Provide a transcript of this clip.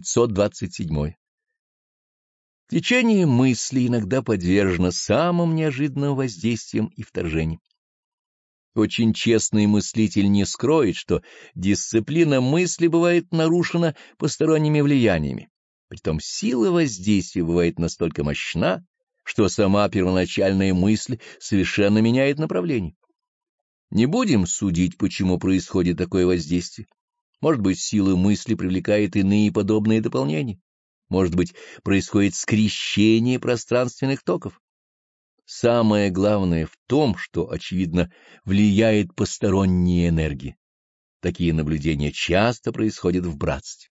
527. Течение мысли иногда подвержено самым неожиданным воздействиям и вторжениям. Очень честный мыслитель не скроет, что дисциплина мысли бывает нарушена посторонними влияниями. Притом сила воздействия бывает настолько мощна, что сама первоначальная мысль совершенно меняет направление. Не будем судить, почему происходит такое воздействие. Может быть, сила мысли привлекает иные подобные дополнения. Может быть, происходит скрещение пространственных токов. Самое главное в том, что, очевидно, влияет посторонняя энергия. Такие наблюдения часто происходят в братстве.